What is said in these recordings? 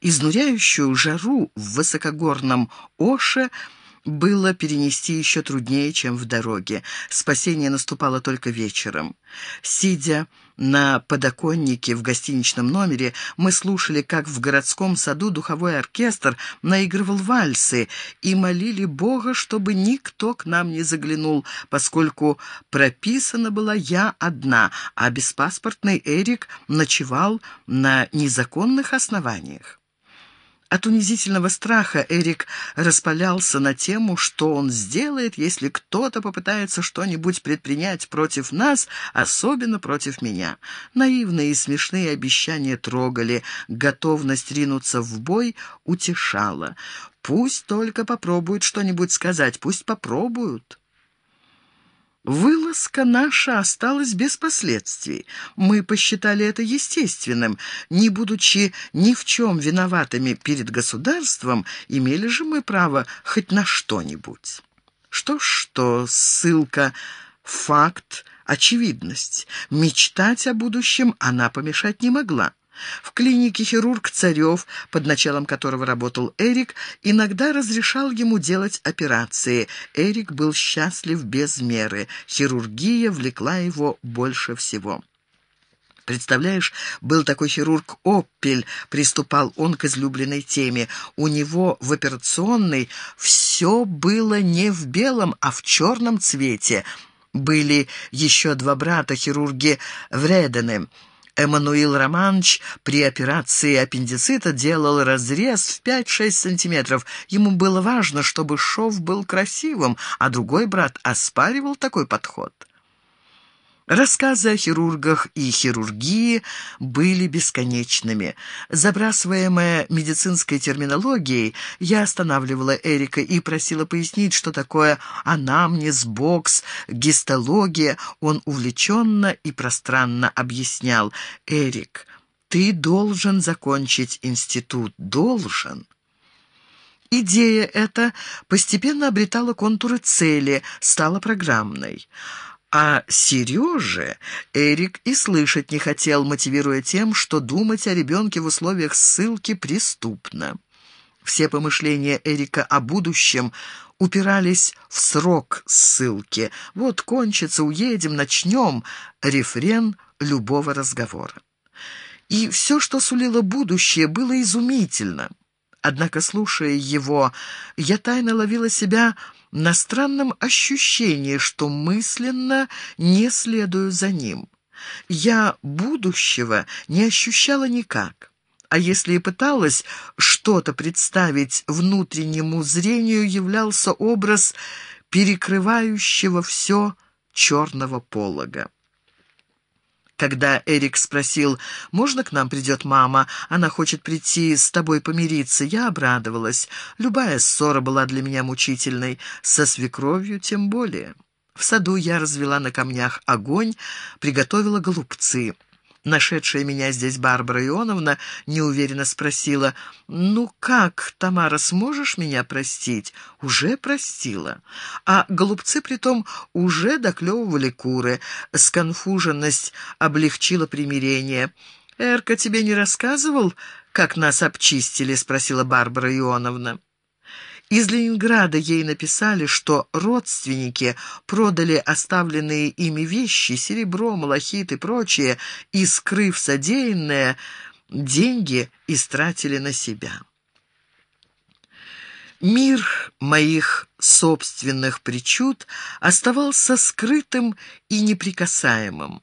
Изнуряющую жару в высокогорном Оше было перенести еще труднее, чем в дороге. Спасение наступало только вечером. Сидя на подоконнике в гостиничном номере, мы слушали, как в городском саду духовой оркестр наигрывал вальсы и молили Бога, чтобы никто к нам не заглянул, поскольку прописана была я одна, а беспаспортный Эрик ночевал на незаконных основаниях. От унизительного страха Эрик распалялся на тему, что он сделает, если кто-то попытается что-нибудь предпринять против нас, особенно против меня. Наивные и смешные обещания трогали, готовность ринуться в бой утешала. Пусть только попробуют что-нибудь сказать, пусть попробуют. Вылазка наша осталась без последствий. Мы посчитали это естественным. Не будучи ни в чем виноватыми перед государством, имели же мы право хоть на что-нибудь. Что ж, что ссылка, факт, очевидность. Мечтать о будущем она помешать не могла. В клинике хирург Царев, под началом которого работал Эрик, иногда разрешал ему делать операции. Эрик был счастлив без меры. Хирургия влекла его больше всего. Представляешь, был такой хирург Оппель, приступал он к излюбленной теме. У него в операционной все было не в белом, а в черном цвете. Были еще два брата, хирурги Вредены. Эммануил Романович при операции аппендицита делал разрез в 5-6 сантиметров. Ему было важно, чтобы шов был красивым, а другой брат оспаривал такой подход. Рассказы о хирургах и хирургии были бесконечными. Забрасываемая медицинской терминологией, я останавливала Эрика и просила пояснить, что такое анамнез, бокс, гистология. Он увлеченно и пространно объяснял. «Эрик, ты должен закончить институт, должен». Идея эта постепенно обретала контуры цели, стала программной. А Сереже Эрик и слышать не хотел, мотивируя тем, что думать о ребенке в условиях ссылки преступно. Все помышления Эрика о будущем упирались в срок ссылки. Вот кончится, уедем, начнем. Рефрен любого разговора. И все, что сулило будущее, было изумительно. Однако, слушая его, я тайно ловила себя на странном ощущении, что мысленно не следую за ним. Я будущего не ощущала никак. А если и пыталась что-то представить внутреннему зрению, являлся образ перекрывающего все черного полога. Когда Эрик спросил, «Можно к нам придет мама? Она хочет прийти с тобой помириться», я обрадовалась. Любая ссора была для меня мучительной, со свекровью тем более. В саду я развела на камнях огонь, приготовила голубцы. Нашедшая меня здесь Барбара Ионовна неуверенно спросила, «Ну как, Тамара, сможешь меня простить?» «Уже простила». А голубцы притом уже доклевывали куры. Сконфуженность облегчила примирение. «Эрка тебе не рассказывал, как нас обчистили?» — спросила Барбара Ионовна. Из Ленинграда ей написали, что родственники продали оставленные ими вещи, серебро, малахит и прочее, и, скрыв содеянное, деньги истратили на себя. Мир моих собственных причуд оставался скрытым и неприкасаемым.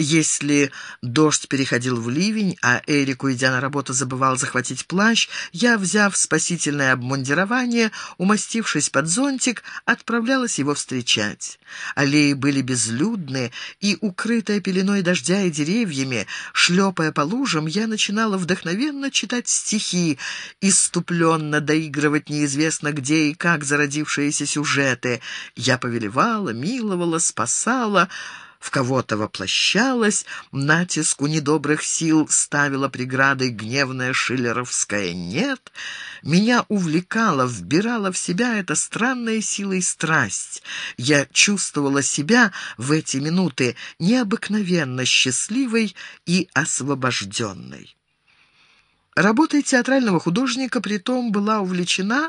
Если дождь переходил в ливень, а Эрик, уйдя на работу, забывал захватить плащ, я, взяв спасительное обмундирование, умастившись под зонтик, отправлялась его встречать. Аллеи были безлюдны, и, укрытая пеленой дождя и деревьями, шлепая по лужам, я начинала вдохновенно читать стихи, иступленно доигрывать неизвестно где и как зародившиеся сюжеты. Я повелевала, миловала, спасала, в кого-то воплощалась, натиску недобрых сил ставила преградой гневная шиллеровская «нет», меня увлекала, вбирала в себя эта странная сила и страсть. Я чувствовала себя в эти минуты необыкновенно счастливой и освобожденной. Работой театрального художника притом была увлечена